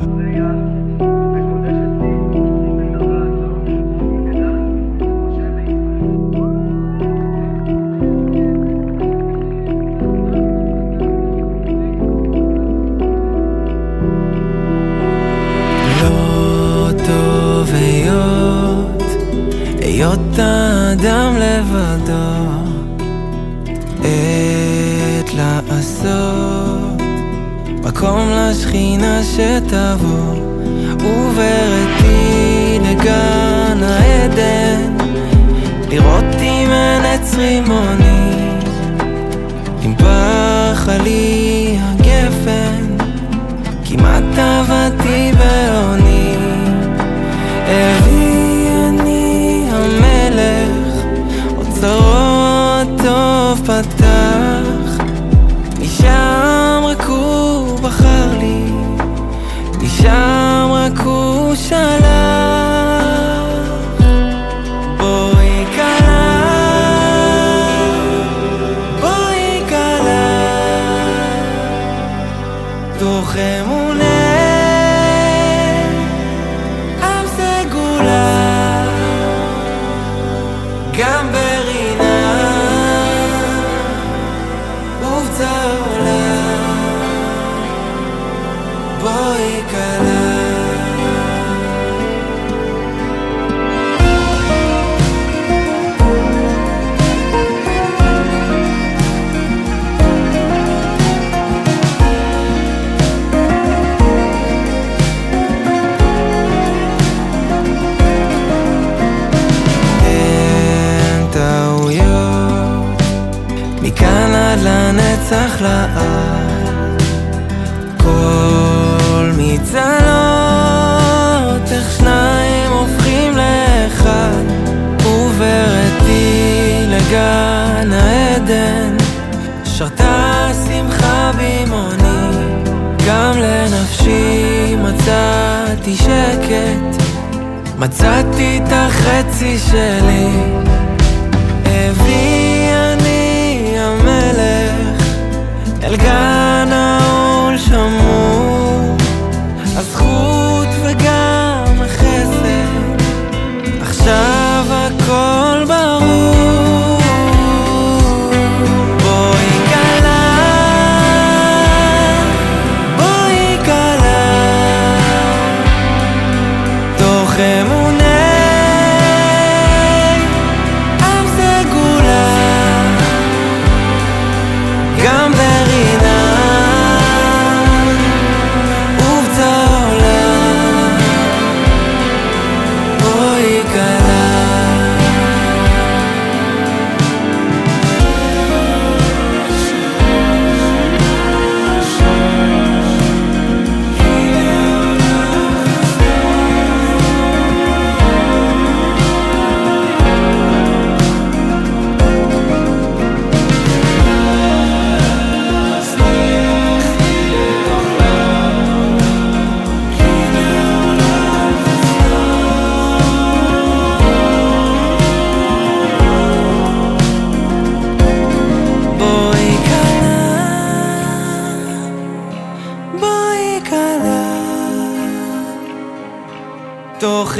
לא היות האדם לבדו, עת לעשות מקום לשכינה שתבוא, ובראתי לגן העדן, לראות אם אין עץ רימוני, אם עלי הגפן, כמעט עבדתי בעוני. אבי אני המלך, אוצרות טוב פתח, משם משם רק הוא שלח. בואי כלה, בואי כלה, תוך אמונה, עם סגולה, גם ברינה ובצהולה, מכאן עד לנצח לעד. לגן העדן, שרתה שמחה במעוני, גם לנפשי מצאתי שקט. מצאתי את החצי שלי תוך